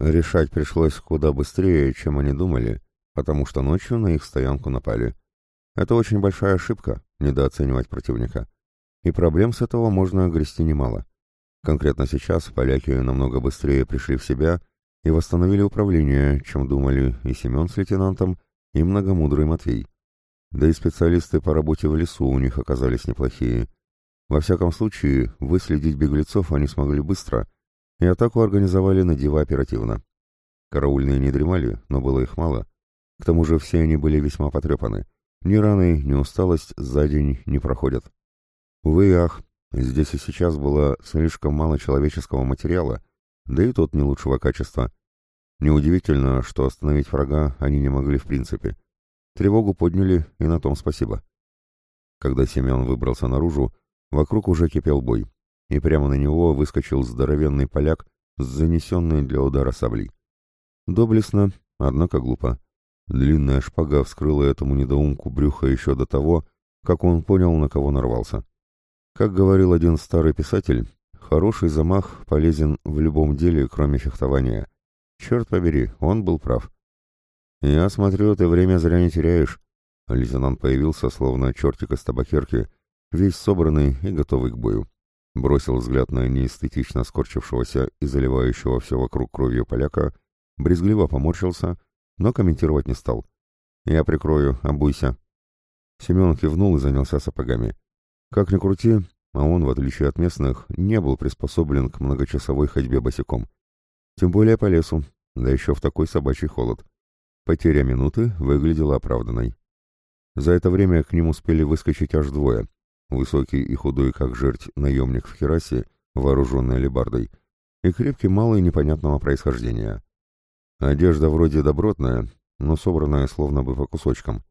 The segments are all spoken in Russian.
Решать пришлось куда быстрее, чем они думали, потому что ночью на их стоянку напали. Это очень большая ошибка, недооценивать противника. И проблем с этого можно грести немало. Конкретно сейчас поляки намного быстрее пришли в себя и восстановили управление, чем думали и Семен с лейтенантом, и многомудрый Матвей. Да и специалисты по работе в лесу у них оказались неплохие. Во всяком случае, выследить беглецов они смогли быстро, и атаку организовали на диво оперативно. Караульные не дремали, но было их мало. К тому же все они были весьма потрепаны. Ни раны, ни усталость за день не проходят. Увы ах, здесь и сейчас было слишком мало человеческого материала, да и тот не лучшего качества. Неудивительно, что остановить врага они не могли в принципе. Тревогу подняли, и на том спасибо. Когда Семен выбрался наружу, вокруг уже кипел бой, и прямо на него выскочил здоровенный поляк с занесенной для удара саблей. Доблестно, однако глупо. Длинная шпага вскрыла этому недоумку брюха еще до того, как он понял, на кого нарвался. Как говорил один старый писатель, хороший замах полезен в любом деле, кроме фехтования. Черт побери, он был прав. «Я смотрю, ты время зря не теряешь». Лейтенант появился, словно чертик из табакерки, весь собранный и готовый к бою. Бросил взгляд на неэстетично скорчившегося и заливающего все вокруг кровью поляка, брезгливо поморщился, но комментировать не стал. «Я прикрою, обуйся». Семен кивнул и занялся сапогами. Как ни крути, а он, в отличие от местных, не был приспособлен к многочасовой ходьбе босиком. Тем более по лесу, да еще в такой собачий холод. Потеря минуты выглядела оправданной. За это время к ним успели выскочить аж двое. Высокий и худой, как жерть, наемник в херасе, вооруженный алебардой, и крепкий малый непонятного происхождения. Одежда вроде добротная, но собранная словно бы по кусочкам.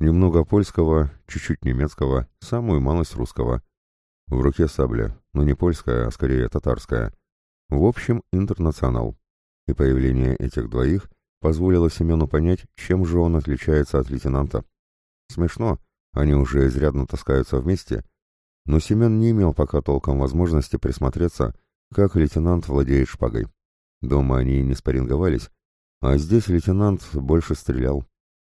Немного польского, чуть-чуть немецкого, самую малость русского. В руке сабля, но не польская, а скорее татарская. В общем, интернационал. И появление этих двоих позволило Семену понять, чем же он отличается от лейтенанта. Смешно, они уже изрядно таскаются вместе, но Семен не имел пока толком возможности присмотреться, как лейтенант владеет шпагой. Дома они не спарринговались, а здесь лейтенант больше стрелял.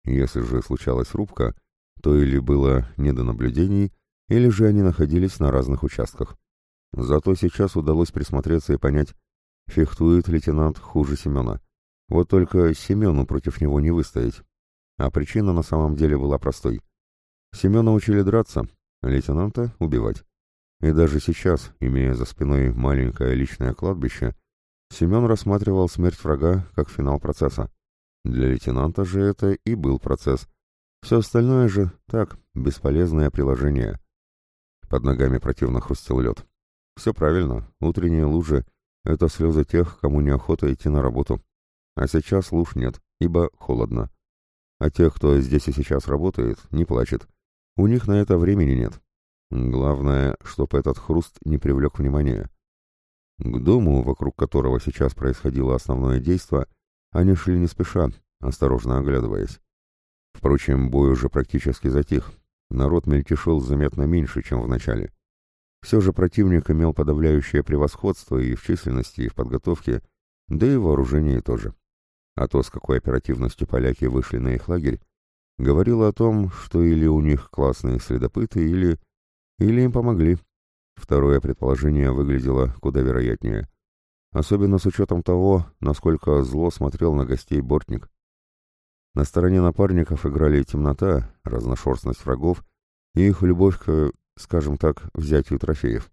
Если же случалась рубка, то или было не до наблюдений, или же они находились на разных участках. Зато сейчас удалось присмотреться и понять, фехтует лейтенант хуже Семена. Вот только Семену против него не выстоять. А причина на самом деле была простой. Семена учили драться, лейтенанта — убивать. И даже сейчас, имея за спиной маленькое личное кладбище, Семен рассматривал смерть врага как финал процесса. Для лейтенанта же это и был процесс. Все остальное же, так, бесполезное приложение. Под ногами противно хрустел лед. Все правильно, утренние лужи — это слезы тех, кому неохота идти на работу. А сейчас луж нет, ибо холодно. А тех, кто здесь и сейчас работает, не плачет. У них на это времени нет. Главное, чтобы этот хруст не привлек внимания. К дому, вокруг которого сейчас происходило основное действо, они шли не спеша, осторожно оглядываясь. Впрочем, бой уже практически затих. Народ мельтешил заметно меньше, чем в начале. Все же противник имел подавляющее превосходство и в численности, и в подготовке, да и в вооружении тоже а то, с какой оперативностью поляки вышли на их лагерь, говорило о том, что или у них классные следопыты, или... или им помогли. Второе предположение выглядело куда вероятнее. Особенно с учетом того, насколько зло смотрел на гостей бортник. На стороне напарников играли темнота, разношерстность врагов и их любовь к, скажем так, взятию трофеев.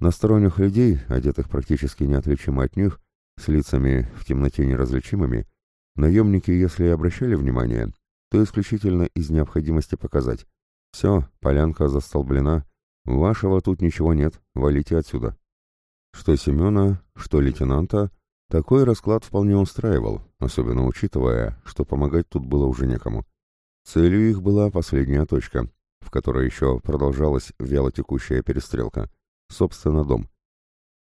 На сторонних людей, одетых практически неотличимо от них, с лицами в темноте неразличимыми, наемники, если и обращали внимание, то исключительно из необходимости показать. «Все, полянка застолблена, вашего тут ничего нет, валите отсюда». Что Семена, что лейтенанта, такой расклад вполне устраивал, особенно учитывая, что помогать тут было уже некому. Целью их была последняя точка, в которой еще продолжалась вялотекущая перестрелка, собственно, дом.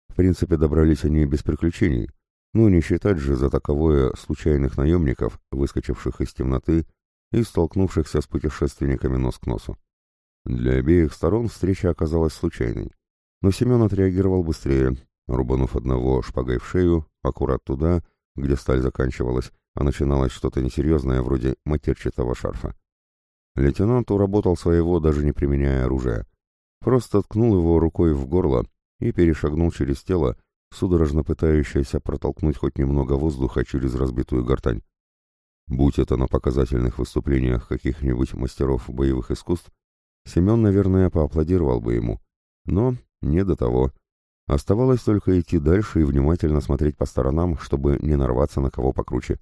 В принципе, добрались они без приключений, ну, не считать же за таковое случайных наемников, выскочивших из темноты и столкнувшихся с путешественниками нос к носу. Для обеих сторон встреча оказалась случайной. Но Семен отреагировал быстрее, рубанув одного шпагой в шею, аккурат туда, где сталь заканчивалась, а начиналось что-то несерьезное вроде матерчатого шарфа. Лейтенант уработал своего, даже не применяя оружия. Просто ткнул его рукой в горло и перешагнул через тело, судорожно пытающееся протолкнуть хоть немного воздуха через разбитую гортань. Будь это на показательных выступлениях каких-нибудь мастеров боевых искусств, Семен, наверное, поаплодировал бы ему. Но не до того. Оставалось только идти дальше и внимательно смотреть по сторонам, чтобы не нарваться на кого покруче.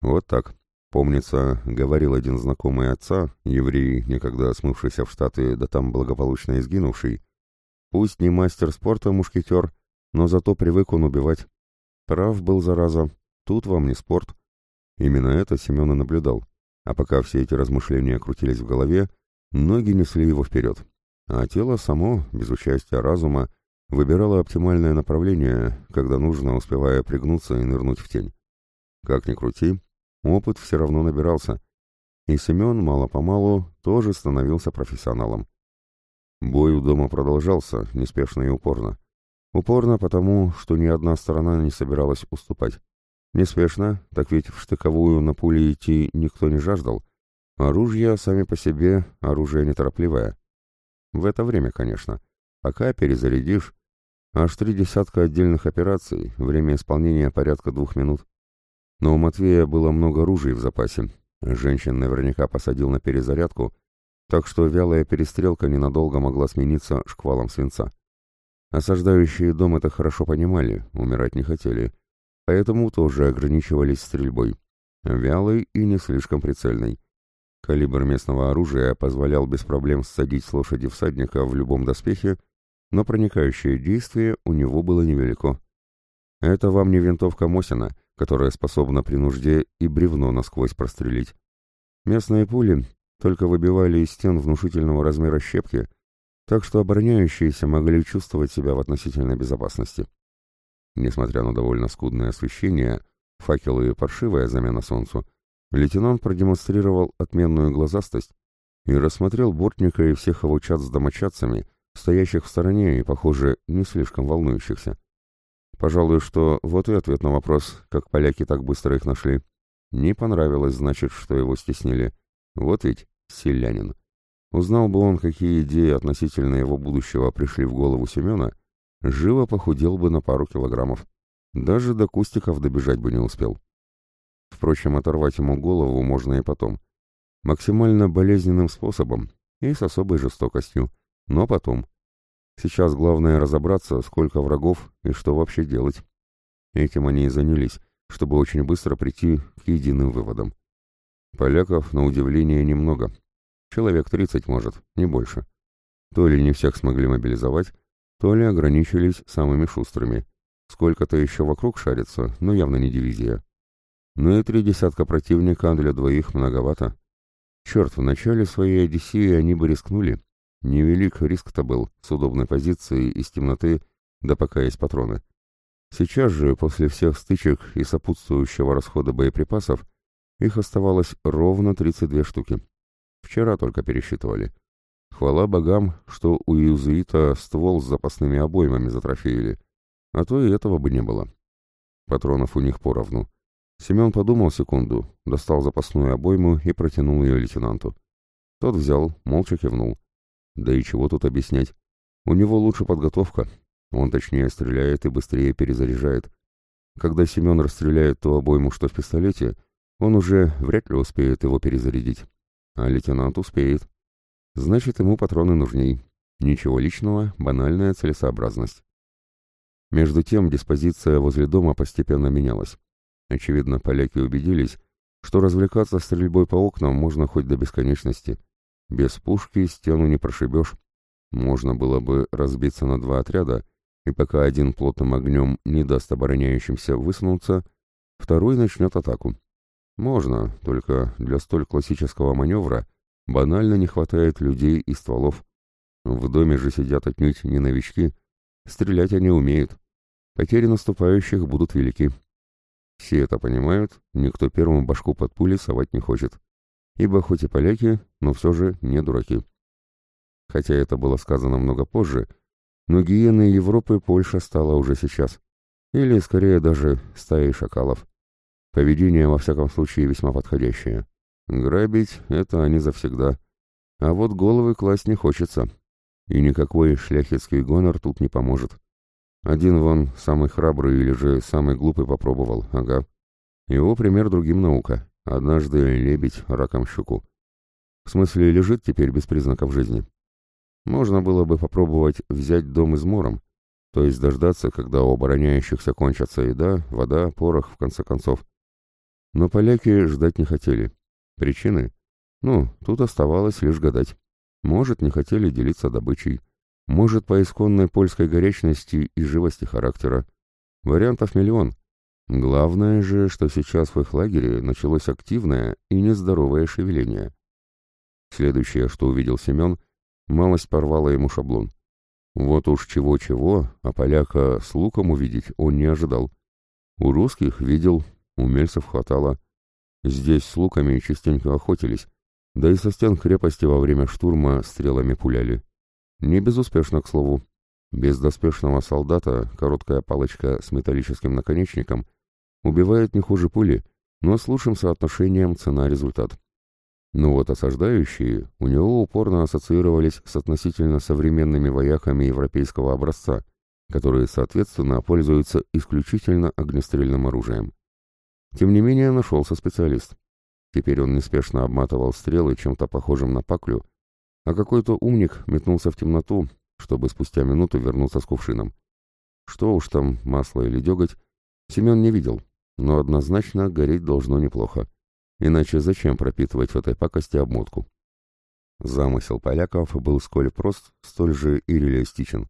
Вот так. Помнится, говорил один знакомый отца, еврей, никогда смывшийся в Штаты, да там благополучно изгинувший. Пусть не мастер спорта мушкетер, но зато привык он убивать. Прав был, зараза, тут вам не спорт. Именно это Семен и наблюдал. А пока все эти размышления крутились в голове, ноги несли его вперед. А тело само, без участия разума, выбирало оптимальное направление, когда нужно, успевая пригнуться и нырнуть в тень. Как ни крути, опыт все равно набирался, и Семен мало-помалу тоже становился профессионалом. Бой у дома продолжался, неспешно и упорно. Упорно потому, что ни одна сторона не собиралась уступать. Неспешно, так ведь в штыковую на пули идти никто не жаждал. Оружие сами по себе, оружие неторопливое. В это время, конечно. Пока перезарядишь. Аж три десятка отдельных операций, время исполнения порядка двух минут. Но у Матвея было много ружей в запасе. Женщин наверняка посадил на перезарядку, так что вялая перестрелка ненадолго могла смениться шквалом свинца. Осаждающие дом это хорошо понимали, умирать не хотели, поэтому тоже ограничивались стрельбой. Вялой и не слишком прицельной. Калибр местного оружия позволял без проблем ссадить с лошади всадника в любом доспехе, но проникающее действие у него было невелико. Это вам не винтовка Мосина, которая способна при нужде и бревно насквозь прострелить. Местные пули только выбивали из стен внушительного размера щепки, так что обороняющиеся могли чувствовать себя в относительной безопасности. Несмотря на довольно скудное освещение, факелы и паршивая замена солнцу, лейтенант продемонстрировал отменную глазастость и рассмотрел бортника и всех его чат с домочадцами, стоящих в стороне и, похоже, не слишком волнующихся. Пожалуй, что вот и ответ на вопрос, как поляки так быстро их нашли. Не понравилось, значит, что его стеснили. Вот ведь селянин. Узнал бы он, какие идеи относительно его будущего пришли в голову Семена, живо похудел бы на пару килограммов. Даже до кустиков добежать бы не успел. Впрочем, оторвать ему голову можно и потом. Максимально болезненным способом и с особой жестокостью, но потом. Сейчас главное разобраться, сколько врагов и что вообще делать. Этим они и занялись, чтобы очень быстро прийти к единым выводам. Поляков, на удивление, немного, Человек 30 может, не больше. То ли не всех смогли мобилизовать, то ли ограничились самыми шустрыми. Сколько-то еще вокруг шарится, но явно не дивизия. Ну и три десятка противника для двоих многовато. Черт, в начале своей Одиссеи они бы рискнули. Невелик риск-то был, с удобной позиции, из темноты, да пока есть патроны. Сейчас же, после всех стычек и сопутствующего расхода боеприпасов, их оставалось ровно 32 штуки. Вчера только пересчитывали. Хвала богам, что у иезуита ствол с запасными обоймами затрофеили, а то и этого бы не было. Патронов у них поровну. Семен подумал секунду, достал запасную обойму и протянул ее лейтенанту. Тот взял, молча кивнул. Да и чего тут объяснять? У него лучше подготовка. Он точнее стреляет и быстрее перезаряжает. Когда Семен расстреляет ту обойму, что в пистолете, он уже вряд ли успеет его перезарядить. А лейтенант успеет. Значит, ему патроны нужней. Ничего личного, банальная целесообразность. Между тем диспозиция возле дома постепенно менялась. Очевидно, поляки убедились, что развлекаться стрельбой по окнам можно хоть до бесконечности. Без пушки стену не прошибешь. Можно было бы разбиться на два отряда, и пока один плотным огнем не даст обороняющимся высунуться, второй начнет атаку. Можно, только для столь классического маневра банально не хватает людей и стволов. В доме же сидят отнюдь не новички, стрелять они умеют. Потери наступающих будут велики. Все это понимают, никто первым башку под пули совать не хочет. Ибо хоть и поляки, но все же не дураки. Хотя это было сказано много позже, но гиеной Европы Польша стала уже сейчас. Или, скорее, даже стаей шакалов. Поведение, во всяком случае, весьма подходящее. Грабить — это они завсегда. А вот головы класть не хочется. И никакой шляхетский гонор тут не поможет. Один вон, самый храбрый или же самый глупый попробовал, ага. Его пример другим наука. Однажды лебедь раком щеку. В смысле, лежит теперь без признаков жизни. Можно было бы попробовать взять дом измором, то есть дождаться, когда у обороняющихся кончатся еда, вода, порох, в конце концов. Но поляки ждать не хотели. Причины? Ну, тут оставалось лишь гадать. Может, не хотели делиться добычей. Может, по исконной польской горячности и живости характера. Вариантов миллион. Главное же, что сейчас в их лагере началось активное и нездоровое шевеление. Следующее, что увидел Семен, малость порвала ему шаблон. Вот уж чего-чего, а поляка с луком увидеть он не ожидал. У русских видел, умельцев хватало. Здесь с луками частенько охотились, да и со стен крепости во время штурма стрелами пуляли. Не безуспешно, к слову. Без доспешного солдата короткая палочка с металлическим наконечником убивает не хуже пули, но с лучшим соотношением цена-результат. Но вот осаждающие у него упорно ассоциировались с относительно современными вояками европейского образца, которые, соответственно, пользуются исключительно огнестрельным оружием. Тем не менее, нашелся специалист. Теперь он неспешно обматывал стрелы чем-то похожим на паклю, а какой-то умник метнулся в темноту, чтобы спустя минуту вернуться с кувшином. Что уж там, масло или деготь, Семен не видел, но однозначно гореть должно неплохо. Иначе зачем пропитывать в этой пакости обмотку? Замысел поляков был сколь прост, столь же и реалистичен.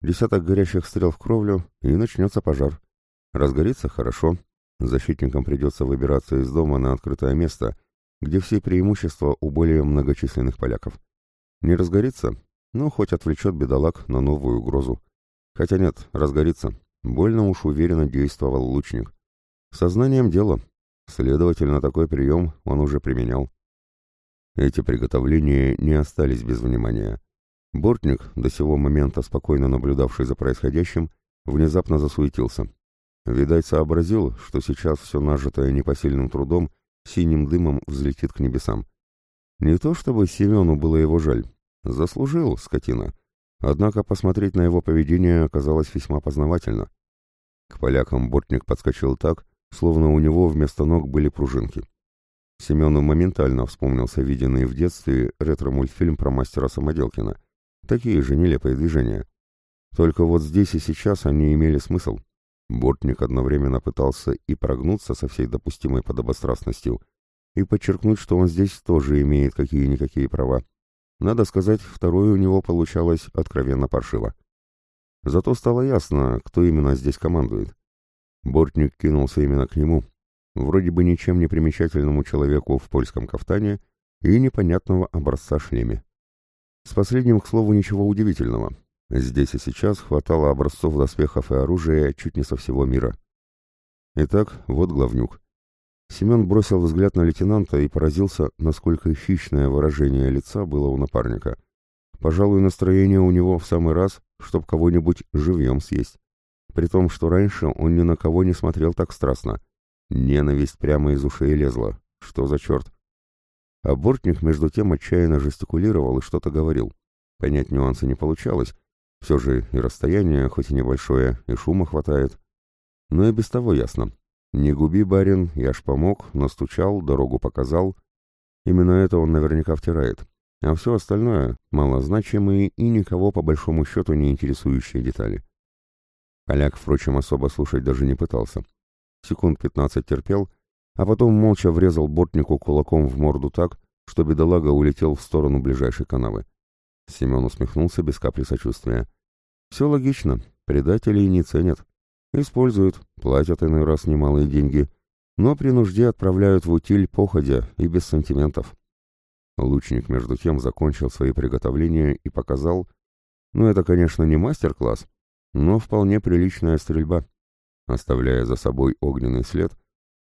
Десяток горящих стрел в кровлю, и начнется пожар. Разгорится — хорошо. Защитникам придется выбираться из дома на открытое место, где все преимущества у более многочисленных поляков. Не разгорится? Ну, хоть отвлечет бедолаг на новую угрозу. Хотя нет, разгорится. Больно уж уверенно действовал лучник. Сознанием дела, Следовательно, такой прием он уже применял. Эти приготовления не остались без внимания. Бортник, до сего момента спокойно наблюдавший за происходящим, внезапно засуетился. Видать, сообразил, что сейчас все нажитое непосильным трудом синим дымом взлетит к небесам. Не то чтобы Семену было его жаль. Заслужил, скотина. Однако посмотреть на его поведение оказалось весьма познавательно. К полякам Бортник подскочил так, словно у него вместо ног были пружинки. Семену моментально вспомнился виденный в детстве ретро-мультфильм про мастера Самоделкина. Такие же нелепые движения. Только вот здесь и сейчас они имели смысл. Бортник одновременно пытался и прогнуться со всей допустимой подобострастностью, и подчеркнуть, что он здесь тоже имеет какие-никакие права. Надо сказать, второе у него получалось откровенно паршиво. Зато стало ясно, кто именно здесь командует. Бортник кинулся именно к нему, вроде бы ничем не примечательному человеку в польском кафтане и непонятного образца шлеме. С последним, к слову, ничего удивительного. Здесь и сейчас хватало образцов доспехов и оружия чуть не со всего мира. Итак, вот главнюк. Семен бросил взгляд на лейтенанта и поразился, насколько хищное выражение лица было у напарника. Пожалуй, настроение у него в самый раз, чтоб кого-нибудь живьем съесть. При том, что раньше он ни на кого не смотрел так страстно. Ненависть прямо из ушей лезла. Что за черт? А бортник между тем отчаянно жестикулировал и что-то говорил. Понять нюансы не получалось. Все же и расстояние, хоть и небольшое, и шума хватает. Но и без того ясно. Не губи, барин, я ж помог, настучал, дорогу показал. Именно это он наверняка втирает. А все остальное — малозначимые и никого по большому счету не интересующие детали. Поляк, впрочем, особо слушать даже не пытался. Секунд пятнадцать терпел, а потом молча врезал бортнику кулаком в морду так, что бедолага улетел в сторону ближайшей канавы. Семен усмехнулся без капли сочувствия. «Все логично. Предателей не ценят. Используют, платят иной раз немалые деньги, но при нужде отправляют в утиль походя и без сантиментов». Лучник, между тем, закончил свои приготовления и показал, ну это, конечно, не мастер-класс, но вполне приличная стрельба. Оставляя за собой огненный след,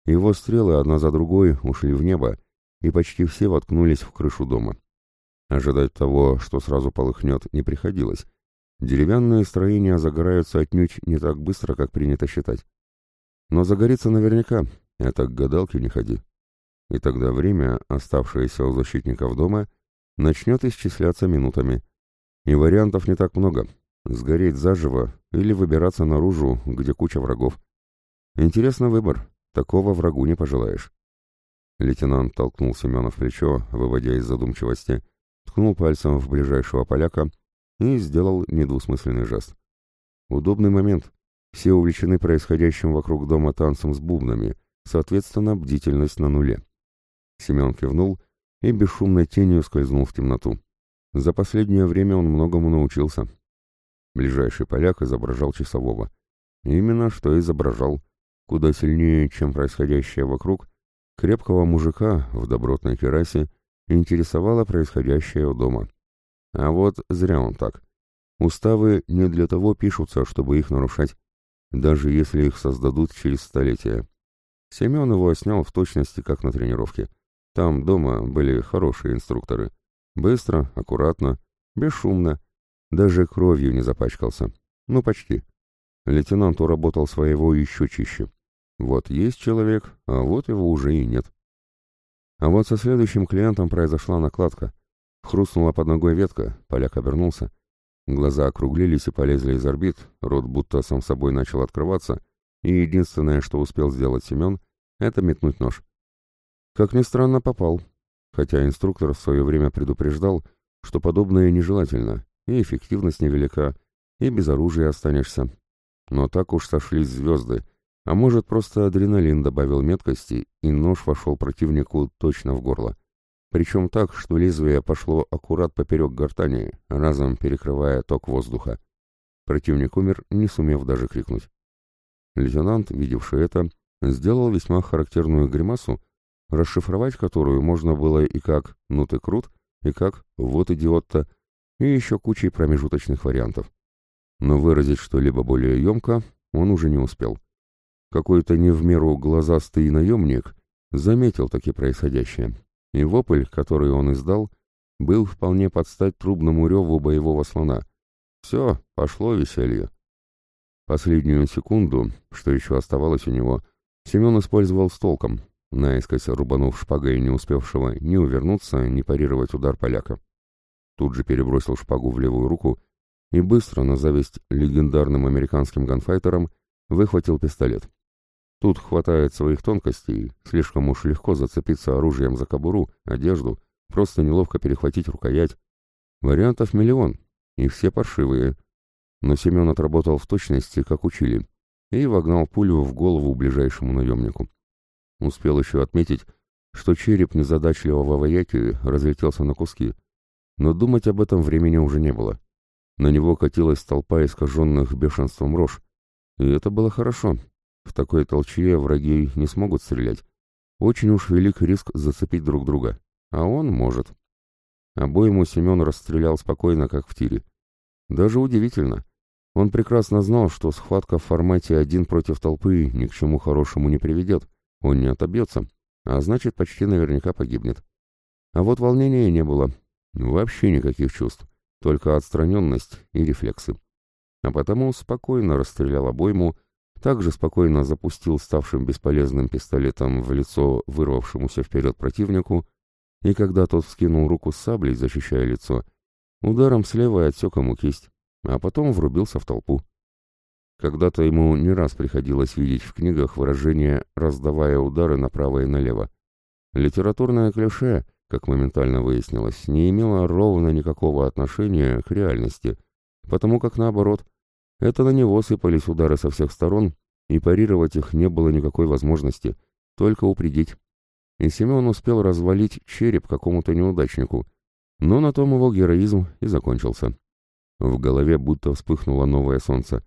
его стрелы одна за другой ушли в небо, и почти все воткнулись в крышу дома. Ожидать того, что сразу полыхнет, не приходилось. Деревянные строения загораются отнюдь не так быстро, как принято считать. Но загорится наверняка, это к гадалке не ходи. И тогда время, оставшееся у защитников дома, начнет исчисляться минутами. И вариантов не так много. Сгореть заживо или выбираться наружу, где куча врагов. Интересный выбор, такого врагу не пожелаешь. Лейтенант толкнул Семена в плечо, выводя из задумчивости, ткнул пальцем в ближайшего поляка и сделал недвусмысленный жест. Удобный момент. Все увлечены происходящим вокруг дома танцем с бубнами, соответственно, бдительность на нуле. Семен кивнул и бесшумной тенью скользнул в темноту. За последнее время он многому научился. Ближайший поляк изображал часового. Именно что изображал. Куда сильнее, чем происходящее вокруг, крепкого мужика в добротной керасе интересовало происходящее у дома. А вот зря он так. Уставы не для того пишутся, чтобы их нарушать, даже если их создадут через столетия. Семен его снял в точности, как на тренировке. Там дома были хорошие инструкторы. Быстро, аккуратно, бесшумно. Даже кровью не запачкался. Ну, почти. Лейтенант уработал своего еще чище. Вот есть человек, а вот его уже и нет. А вот со следующим клиентом произошла накладка. Хрустнула под ногой ветка, поляк обернулся. Глаза округлились и полезли из орбит, рот будто сам собой начал открываться, и единственное, что успел сделать Семен, это метнуть нож. Как ни странно, попал. Хотя инструктор в свое время предупреждал, что подобное нежелательно, и эффективность невелика, и без оружия останешься. Но так уж сошлись звезды, а может, просто адреналин добавил меткости, и нож вошел противнику точно в горло. Причем так, что лезвие пошло аккурат поперек гортани, разом перекрывая ток воздуха. Противник умер, не сумев даже крикнуть. Лейтенант, видевший это, сделал весьма характерную гримасу, расшифровать которую можно было и как «ну ты крут», и как «вот идиот-то», и еще кучей промежуточных вариантов. Но выразить что-либо более емко он уже не успел. Какой-то не в меру глазастый наемник заметил таки происходящее, и вопль, который он издал, был вполне под стать трубному реву боевого слона. Все, пошло веселье. Последнюю секунду, что еще оставалось у него, Семен использовал с толком, наискось рубанув шпагой не успевшего ни увернуться, ни парировать удар поляка. Тут же перебросил шпагу в левую руку и быстро, на зависть легендарным американским ганфайтерам, выхватил пистолет. Тут хватает своих тонкостей, слишком уж легко зацепиться оружием за кобуру, одежду, просто неловко перехватить рукоять. Вариантов миллион, и все паршивые. Но Семен отработал в точности, как учили, и вогнал пулю в голову ближайшему наемнику. Успел еще отметить, что череп незадачливого вояки разлетелся на куски, но думать об этом времени уже не было. На него катилась толпа искаженных бешенством рож, и это было хорошо, в такой толчье враги не смогут стрелять. Очень уж велик риск зацепить друг друга. А он может. Обоему Семен расстрелял спокойно, как в тире. Даже удивительно. Он прекрасно знал, что схватка в формате один против толпы ни к чему хорошему не приведет. Он не отобьется, а значит, почти наверняка погибнет. А вот волнения не было. Вообще никаких чувств. Только отстраненность и рефлексы. А потому спокойно расстрелял обойму, также спокойно запустил ставшим бесполезным пистолетом в лицо вырвавшемуся вперед противнику, и когда тот вскинул руку с саблей, защищая лицо, ударом слева отсек ему кисть, а потом врубился в толпу. Когда-то ему не раз приходилось видеть в книгах выражение «раздавая удары направо и налево». Литературное клише, как моментально выяснилось, не имело ровно никакого отношения к реальности, потому как наоборот – это на него сыпались удары со всех сторон, и парировать их не было никакой возможности, только упредить. И Семен успел развалить череп какому-то неудачнику, но на том его героизм и закончился. В голове будто вспыхнуло новое солнце.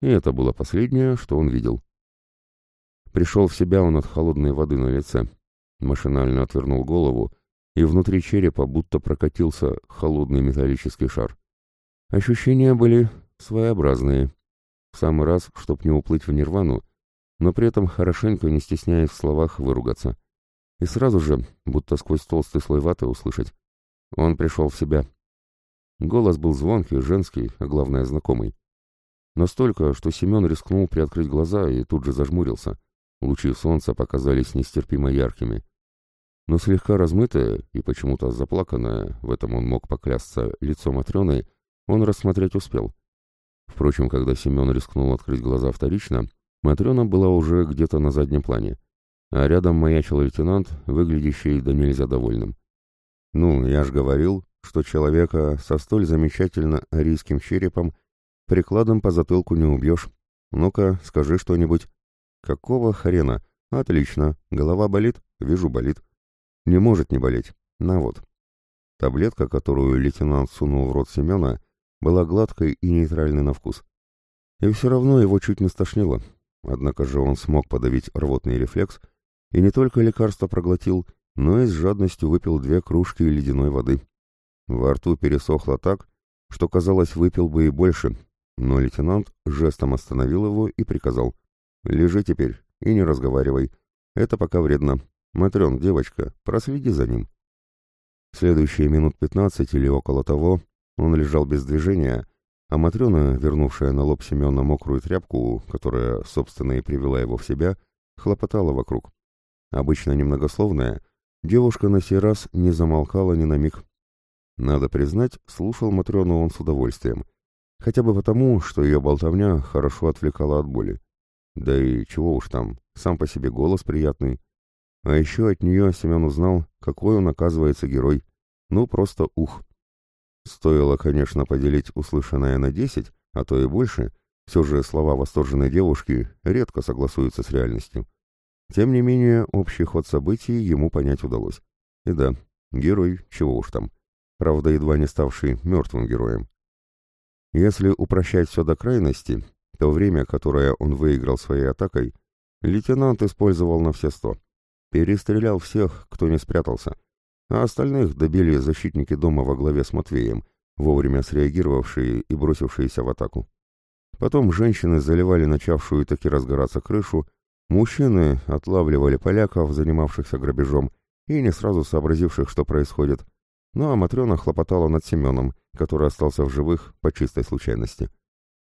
И это было последнее, что он видел. Пришел в себя он от холодной воды на лице, машинально отвернул голову, и внутри черепа будто прокатился холодный металлический шар. Ощущения были Своеобразные. В самый раз, чтоб не уплыть в нирвану, но при этом хорошенько, не стесняясь в словах, выругаться. И сразу же, будто сквозь толстый слой ваты, услышать. Он пришел в себя. Голос был звонкий, женский, а главное знакомый. Настолько, что Семен рискнул приоткрыть глаза и тут же зажмурился. Лучи солнца показались нестерпимо яркими. Но слегка размытое и почему-то заплаканное, в этом он мог поклясться, лицо Матрёны, он рассмотреть успел. Впрочем, когда Семен рискнул открыть глаза вторично, Матрена была уже где-то на заднем плане, а рядом маячил лейтенант, выглядящий да нельзя довольным. «Ну, я ж говорил, что человека со столь замечательно арийским черепом прикладом по затылку не убьешь. Ну-ка, скажи что-нибудь». «Какого хрена? Отлично. Голова болит? Вижу, болит. Не может не болеть. На вот». Таблетка, которую лейтенант сунул в рот Семена, была гладкой и нейтральной на вкус. И все равно его чуть не стошнило. Однако же он смог подавить рвотный рефлекс и не только лекарство проглотил, но и с жадностью выпил две кружки ледяной воды. Во рту пересохло так, что, казалось, выпил бы и больше, но лейтенант жестом остановил его и приказал. «Лежи теперь и не разговаривай. Это пока вредно. Матрен, девочка, проследи за ним». Следующие минут пятнадцать или около того он лежал без движения, а Матрена, вернувшая на лоб Семена мокрую тряпку, которая, собственно, и привела его в себя, хлопотала вокруг. Обычно немногословная, девушка на сей раз не замолкала ни на миг. Надо признать, слушал Матрёну он с удовольствием. Хотя бы потому, что ее болтовня хорошо отвлекала от боли. Да и чего уж там, сам по себе голос приятный. А еще от нее Семен узнал, какой он, оказывается, герой. Ну, просто ух. Стоило, конечно, поделить услышанное на десять, а то и больше, все же слова восторженной девушки редко согласуются с реальностью. Тем не менее, общий ход событий ему понять удалось. И да, герой, чего уж там. Правда, едва не ставший мертвым героем. Если упрощать все до крайности, то время, которое он выиграл своей атакой, лейтенант использовал на все сто. Перестрелял всех, кто не спрятался, а остальных добили защитники дома во главе с Матвеем, вовремя среагировавшие и бросившиеся в атаку. Потом женщины заливали начавшую таки разгораться крышу, мужчины отлавливали поляков, занимавшихся грабежом, и не сразу сообразивших, что происходит. Ну а Матрена хлопотала над Семеном, который остался в живых по чистой случайности.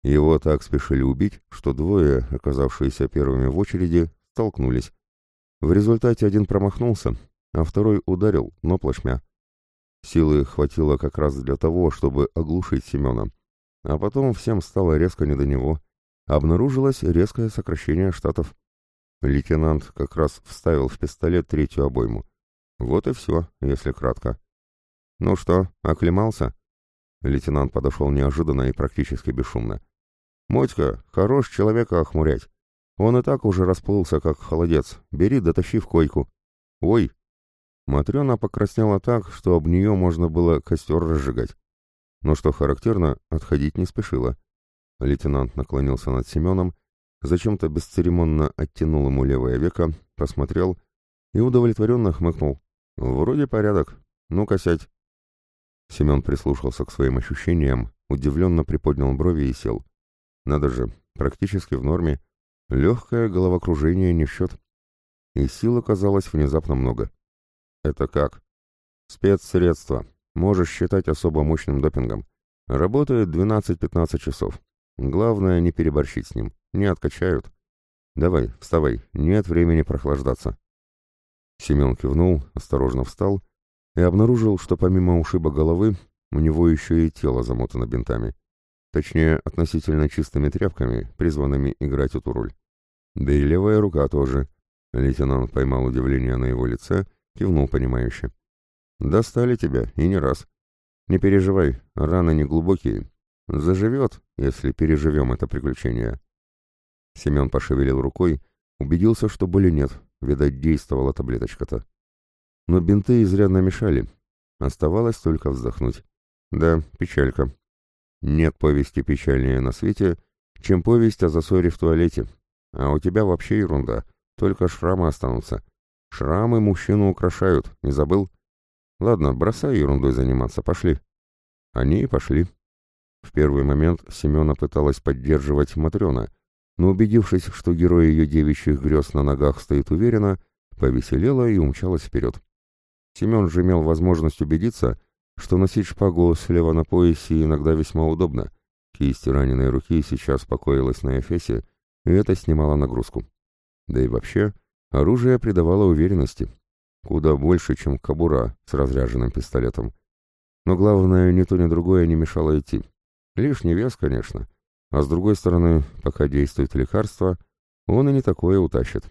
Его так спешили убить, что двое, оказавшиеся первыми в очереди, столкнулись. В результате один промахнулся, а второй ударил, но плашмя. Силы хватило как раз для того, чтобы оглушить Семена. А потом всем стало резко не до него. Обнаружилось резкое сокращение штатов. Лейтенант как раз вставил в пистолет третью обойму. Вот и все, если кратко. «Ну что, оклемался?» Лейтенант подошел неожиданно и практически бесшумно. «Мотька, хорош человека охмурять. Он и так уже расплылся, как холодец. Бери, дотащи в койку». «Ой!» Матрена покраснела так, что об нее можно было костер разжигать. Но что характерно, отходить не спешила. Лейтенант наклонился над Семеном, зачем-то бесцеремонно оттянул ему левое веко, посмотрел и удовлетворенно хмыкнул. «Вроде порядок. Ну-ка сядь». Семен прислушался к своим ощущениям, удивленно приподнял брови и сел. Надо же, практически в норме. Легкое головокружение не в счет. И сил оказалось внезапно много. Это как? Спецсредство. Можешь считать особо мощным допингом. Работает 12-15 часов. Главное не переборщить с ним. Не откачают. Давай, вставай. Нет времени прохлаждаться. Семен кивнул, осторожно встал и обнаружил, что помимо ушиба головы у него еще и тело замотано бинтами. Точнее, относительно чистыми тряпками, призванными играть эту роль. Да и левая рука тоже. Лейтенант поймал удивление на его лице Кивнул понимающе. «Достали тебя, и не раз. Не переживай, раны не глубокие. Заживет, если переживем это приключение». Семен пошевелил рукой, убедился, что боли нет, видать, действовала таблеточка-то. Но бинты изрядно мешали. Оставалось только вздохнуть. Да, печалька. Нет повести печальнее на свете, чем повесть о засоре в туалете. А у тебя вообще ерунда, только шрамы останутся. Шрамы мужчину украшают, не забыл? Ладно, бросай ерундой заниматься, пошли. Они и пошли. В первый момент Семена пыталась поддерживать Матрена, но убедившись, что герой ее девичьих грез на ногах стоит уверенно, повеселела и умчалась вперед. Семен же имел возможность убедиться, что носить шпагу слева на поясе иногда весьма удобно. Кисть раненой руки сейчас покоилась на эфесе, и это снимало нагрузку. Да и вообще, оружие придавало уверенности. Куда больше, чем кобура с разряженным пистолетом. Но главное, ни то, ни другое не мешало идти. Лишний вес, конечно. А с другой стороны, пока действует лекарство, он и не такое утащит.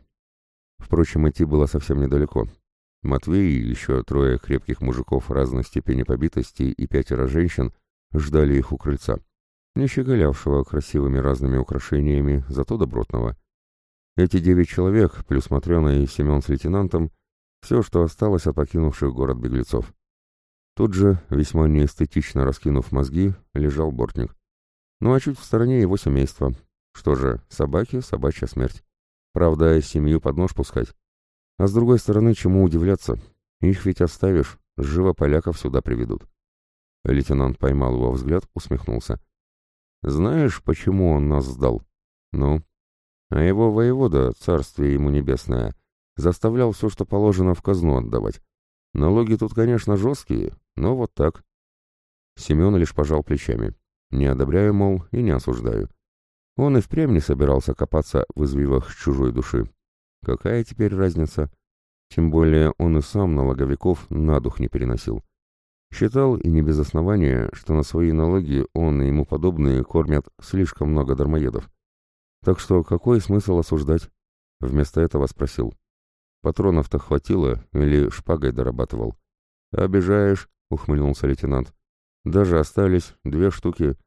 Впрочем, идти было совсем недалеко. Матвей и еще трое крепких мужиков разной степени побитости и пятеро женщин ждали их у крыльца, не щеголявшего красивыми разными украшениями, зато добротного. Эти девять человек, плюс Матрена и Семен с лейтенантом, все, что осталось от покинувших город беглецов. Тут же, весьма неэстетично раскинув мозги, лежал бортник. Ну а чуть в стороне его семейство. Что же, собаки, собачья смерть. Правда, семью под нож пускать. А с другой стороны, чему удивляться? Их ведь оставишь, живо поляков сюда приведут. Лейтенант поймал его взгляд, усмехнулся. «Знаешь, почему он нас сдал?» «Ну?» «А его воевода, царствие ему небесное, заставлял все, что положено, в казну отдавать. Налоги тут, конечно, жесткие, но вот так». Семен лишь пожал плечами. «Не одобряю, мол, и не осуждаю. Он и впрямь не собирался копаться в извивах чужой души. Какая теперь разница? Тем более он и сам налоговиков на дух не переносил. Считал, и не без основания, что на свои налоги он и ему подобные кормят слишком много дармоедов. Так что какой смысл осуждать? Вместо этого спросил. Патронов-то хватило или шпагой дорабатывал? «Обижаешь», — ухмыльнулся лейтенант. «Даже остались две штуки,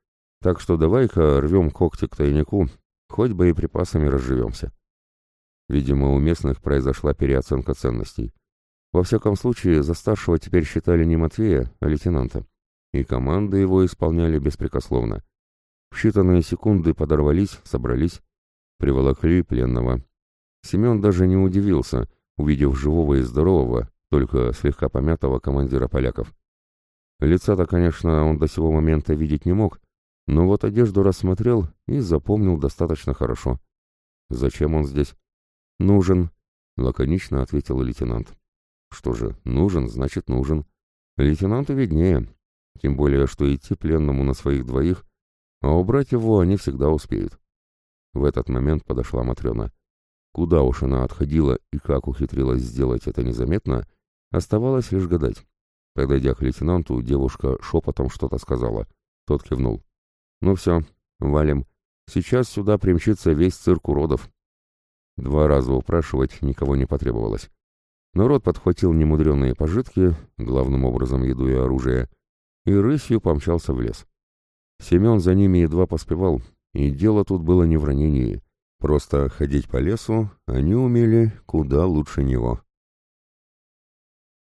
так что давай-ка рвем когти к тайнику, хоть боеприпасами разживемся». Видимо, у местных произошла переоценка ценностей. Во всяком случае, за старшего теперь считали не Матвея, а лейтенанта. И команды его исполняли беспрекословно. В считанные секунды подорвались, собрались, приволокли пленного. Семен даже не удивился, увидев живого и здорового, только слегка помятого командира поляков. Лица-то, конечно, он до сего момента видеть не мог, но вот одежду рассмотрел и запомнил достаточно хорошо. Зачем он здесь? «Нужен», — лаконично ответил лейтенант. «Что же, нужен, значит нужен. Лейтенанту виднее, тем более, что идти пленному на своих двоих, а убрать его они всегда успеют». В этот момент подошла Матрена. Куда уж она отходила и как ухитрилась сделать это незаметно, оставалось лишь гадать. Подойдя к лейтенанту, девушка шепотом что-то сказала. Тот кивнул. «Ну все, валим. Сейчас сюда примчится весь цирк уродов». Два раза упрашивать никого не потребовалось. Народ подхватил немудреные пожитки, главным образом еду и оружие, и рысью помчался в лес. Семен за ними едва поспевал, и дело тут было не в ранении. Просто ходить по лесу они умели куда лучше него.